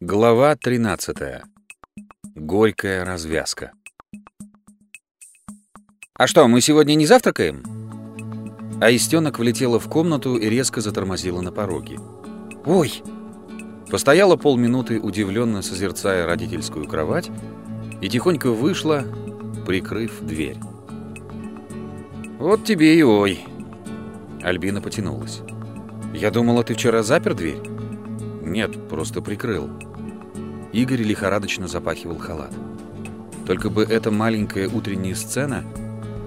Глава 13. Горькая развязка. «А что, мы сегодня не завтракаем?» Аистенок влетела в комнату и резко затормозила на пороге. «Ой!» Постояла полминуты, удивленно созерцая родительскую кровать, и тихонько вышла, прикрыв дверь. «Вот тебе и ой!» Альбина потянулась. «Я думала, ты вчера запер дверь?» «Нет, просто прикрыл». Игорь лихорадочно запахивал халат. Только бы эта маленькая утренняя сцена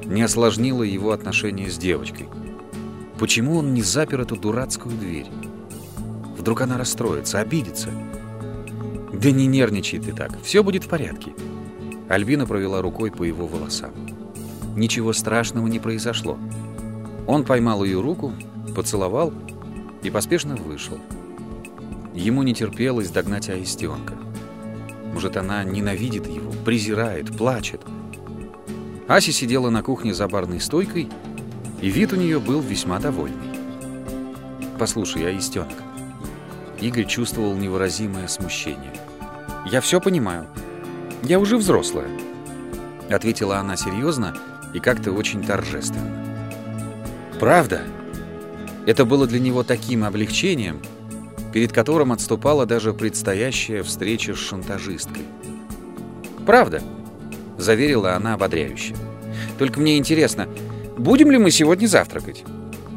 не осложнила его отношения с девочкой. Почему он не запер эту дурацкую дверь? Вдруг она расстроится, обидится? Да не нервничай ты так, все будет в порядке. Альбина провела рукой по его волосам. Ничего страшного не произошло. Он поймал ее руку, поцеловал и поспешно вышел. Ему не терпелось догнать Аистенка. Может, она ненавидит его, презирает, плачет. Ася сидела на кухне за барной стойкой, и вид у нее был весьма довольный. «Послушай, Аистенок». Игорь чувствовал невыразимое смущение. «Я все понимаю. Я уже взрослая», — ответила она серьезно и как-то очень торжественно. «Правда?» Это было для него таким облегчением, перед которым отступала даже предстоящая встреча с шантажисткой. «Правда», — заверила она ободряюще. «Только мне интересно, будем ли мы сегодня завтракать?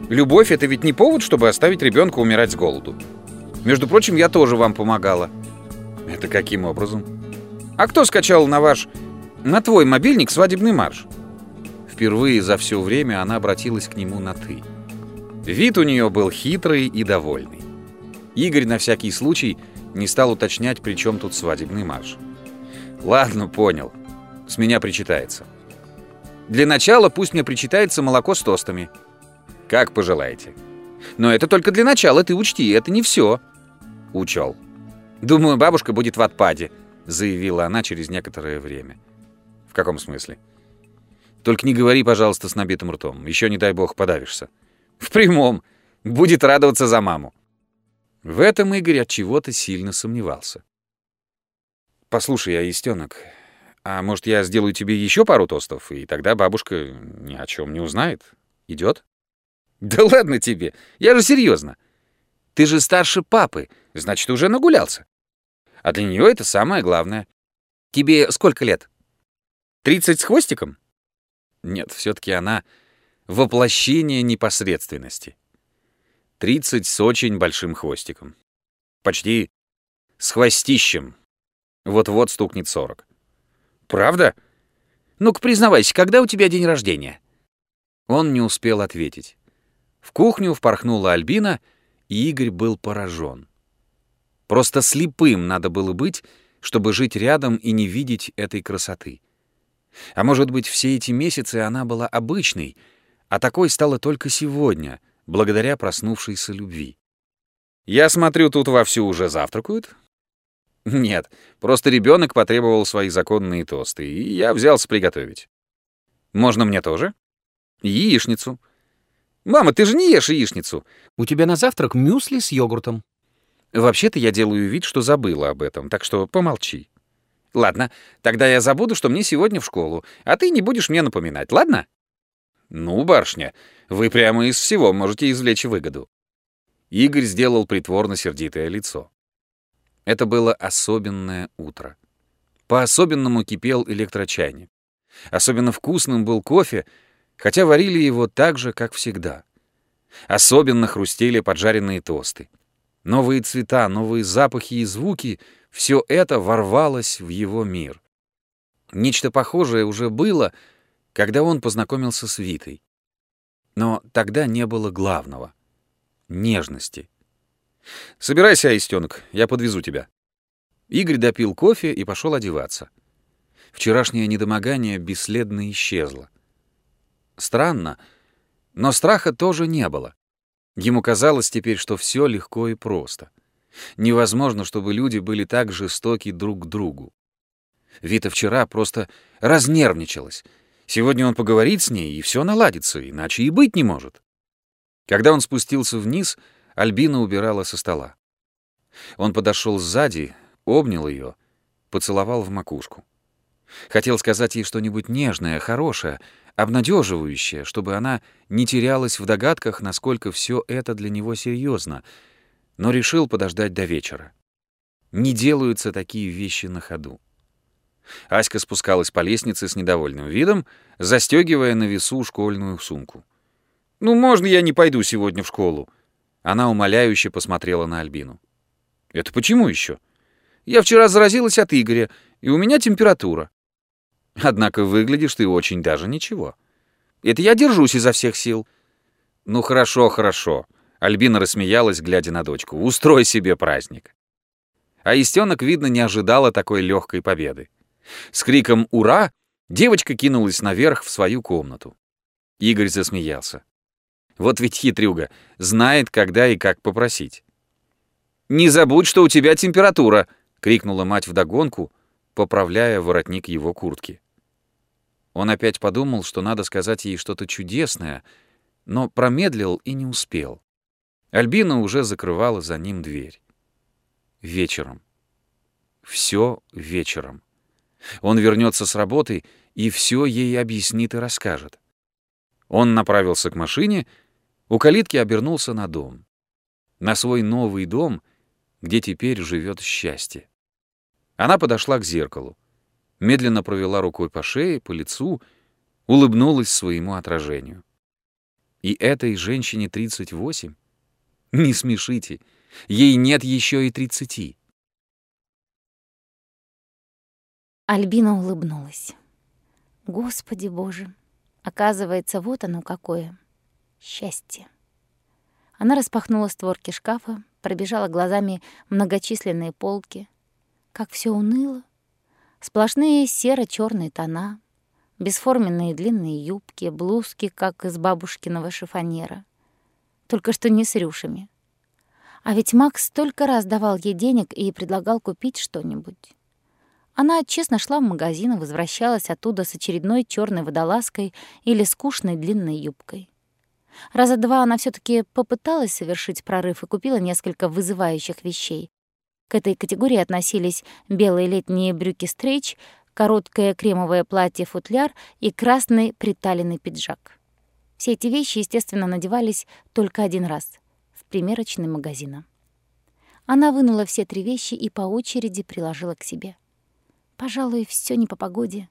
Любовь — это ведь не повод, чтобы оставить ребенка умирать с голоду. Между прочим, я тоже вам помогала». «Это каким образом?» «А кто скачал на ваш... на твой мобильник свадебный марш?» Впервые за все время она обратилась к нему на «ты». Вид у нее был хитрый и довольный. Игорь на всякий случай не стал уточнять, при чем тут свадебный марш. «Ладно, понял. С меня причитается. Для начала пусть мне причитается молоко с тостами. Как пожелаете. Но это только для начала, ты учти, это не все». Учел. «Думаю, бабушка будет в отпаде», — заявила она через некоторое время. «В каком смысле?» «Только не говори, пожалуйста, с набитым ртом. Еще, не дай бог, подавишься». «В прямом. Будет радоваться за маму». В этом Игорь от чего-то сильно сомневался. «Послушай, я истенок, а может, я сделаю тебе еще пару тостов, и тогда бабушка ни о чем не узнает? Идет?» «Да ладно тебе, я же серьезно. Ты же старше папы, значит, уже нагулялся. А для нее это самое главное. Тебе сколько лет? Тридцать с хвостиком?» Нет, все-таки она воплощение непосредственности. 30 с очень большим хвостиком. Почти с хвостищем. Вот-вот стукнет 40. Правда? Ну-ка, признавайся, когда у тебя день рождения? Он не успел ответить. В кухню впорхнула Альбина, и Игорь был поражен. Просто слепым надо было быть, чтобы жить рядом и не видеть этой красоты. А может быть, все эти месяцы она была обычной, а такой стала только сегодня — благодаря проснувшейся любви. «Я смотрю, тут вовсю уже завтракают?» «Нет, просто ребенок потребовал свои законные тосты, и я взялся приготовить. Можно мне тоже?» «Яичницу». «Мама, ты же не ешь яичницу. У тебя на завтрак мюсли с йогуртом». «Вообще-то я делаю вид, что забыла об этом, так что помолчи». «Ладно, тогда я забуду, что мне сегодня в школу, а ты не будешь мне напоминать, ладно?» «Ну, барышня, вы прямо из всего можете извлечь выгоду». Игорь сделал притворно сердитое лицо. Это было особенное утро. По-особенному кипел электрочайник. Особенно вкусным был кофе, хотя варили его так же, как всегда. Особенно хрустели поджаренные тосты. Новые цвета, новые запахи и звуки — все это ворвалось в его мир. Нечто похожее уже было — когда он познакомился с Витой. Но тогда не было главного — нежности. «Собирайся, Аистенок, я подвезу тебя». Игорь допил кофе и пошел одеваться. Вчерашнее недомогание бесследно исчезло. Странно, но страха тоже не было. Ему казалось теперь, что все легко и просто. Невозможно, чтобы люди были так жестоки друг к другу. Вита вчера просто разнервничалась — Сегодня он поговорит с ней, и все наладится, иначе и быть не может. Когда он спустился вниз, Альбина убирала со стола. Он подошел сзади, обнял ее, поцеловал в макушку. Хотел сказать ей что-нибудь нежное, хорошее, обнадеживающее, чтобы она не терялась в догадках, насколько все это для него серьезно, но решил подождать до вечера. Не делаются такие вещи на ходу. Аська спускалась по лестнице с недовольным видом, застегивая на весу школьную сумку. «Ну, можно я не пойду сегодня в школу?» Она умоляюще посмотрела на Альбину. «Это почему еще? Я вчера заразилась от Игоря, и у меня температура. Однако выглядишь ты очень даже ничего. Это я держусь изо всех сил». «Ну, хорошо, хорошо», — Альбина рассмеялась, глядя на дочку. «Устрой себе праздник». А Истенок, видно, не ожидала такой легкой победы. С криком «Ура!» девочка кинулась наверх в свою комнату. Игорь засмеялся. Вот ведь хитрюга, знает, когда и как попросить. «Не забудь, что у тебя температура!» — крикнула мать вдогонку, поправляя воротник его куртки. Он опять подумал, что надо сказать ей что-то чудесное, но промедлил и не успел. Альбина уже закрывала за ним дверь. Вечером. Все вечером. Он вернется с работы и все ей объяснит и расскажет. Он направился к машине, у калитки обернулся на дом. На свой новый дом, где теперь живет счастье. Она подошла к зеркалу, медленно провела рукой по шее, по лицу, улыбнулась своему отражению. И этой женщине 38? Не смешите, ей нет еще и 30. Альбина улыбнулась. Господи Боже, оказывается, вот оно какое. Счастье. Она распахнула створки шкафа, пробежала глазами многочисленные полки. Как все уныло. Сплошные серо черные тона, бесформенные длинные юбки, блузки, как из бабушкиного шифонера. Только что не с рюшами. А ведь Макс столько раз давал ей денег и предлагал купить что-нибудь. Она честно шла в магазин и возвращалась оттуда с очередной черной водолазкой или скучной длинной юбкой. Раза два она все таки попыталась совершить прорыв и купила несколько вызывающих вещей. К этой категории относились белые летние брюки стрейч, короткое кремовое платье-футляр и красный приталенный пиджак. Все эти вещи, естественно, надевались только один раз — в примерочный магазина. Она вынула все три вещи и по очереди приложила к себе. Пожалуй, все не по погоде.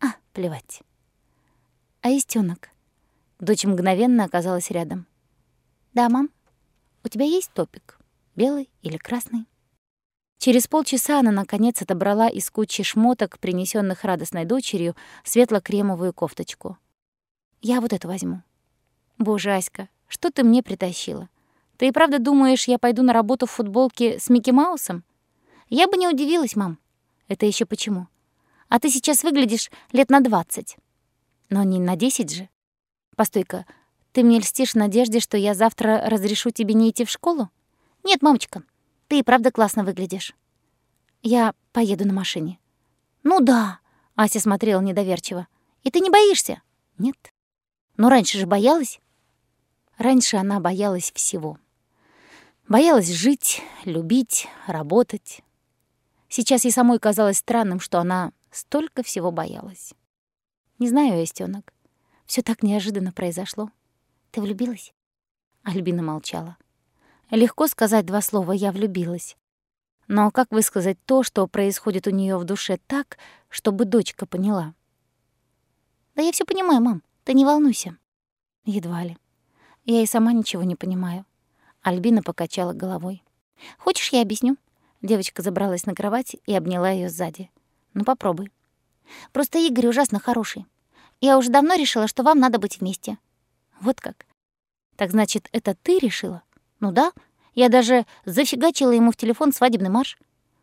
А, плевать. А истёнок? Дочь мгновенно оказалась рядом. «Да, мам, у тебя есть топик? Белый или красный?» Через полчаса она, наконец, отобрала из кучи шмоток, принесенных радостной дочерью, светло-кремовую кофточку. «Я вот эту возьму». «Боже, Аська, что ты мне притащила? Ты и правда думаешь, я пойду на работу в футболке с Микки Маусом? Я бы не удивилась, мам. Это еще почему? А ты сейчас выглядишь лет на двадцать. Но не на десять же. Постой-ка, ты мне льстишь в надежде, что я завтра разрешу тебе не идти в школу? Нет, мамочка, ты и правда классно выглядишь. Я поеду на машине. Ну да, Ася смотрела недоверчиво. И ты не боишься? Нет. Но раньше же боялась. Раньше она боялась всего. Боялась жить, любить, работать, Сейчас ей самой казалось странным, что она столько всего боялась. «Не знаю, Эстёнок. Все так неожиданно произошло. Ты влюбилась?» Альбина молчала. Легко сказать два слова «я влюбилась». Но как высказать то, что происходит у нее в душе так, чтобы дочка поняла? «Да я все понимаю, мам. Ты не волнуйся». Едва ли. Я и сама ничего не понимаю. Альбина покачала головой. «Хочешь, я объясню?» Девочка забралась на кровать и обняла ее сзади. «Ну, попробуй». «Просто Игорь ужасно хороший. Я уже давно решила, что вам надо быть вместе». «Вот как? Так значит, это ты решила?» «Ну да. Я даже зафигачила ему в телефон свадебный марш.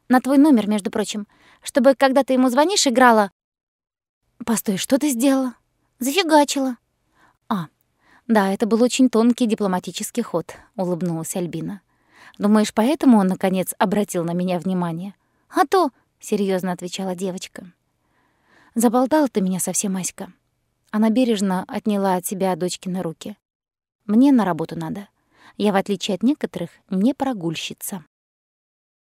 На твой номер, между прочим. Чтобы, когда ты ему звонишь, играла...» «Постой, что ты сделала?» «Зафигачила». «А, да, это был очень тонкий дипломатический ход», — улыбнулась Альбина. Думаешь, поэтому он, наконец, обратил на меня внимание? А то, — серьезно отвечала девочка. Заболтала ты меня совсем, Аська. Она бережно отняла от себя дочки на руки. Мне на работу надо. Я, в отличие от некоторых, не прогульщица.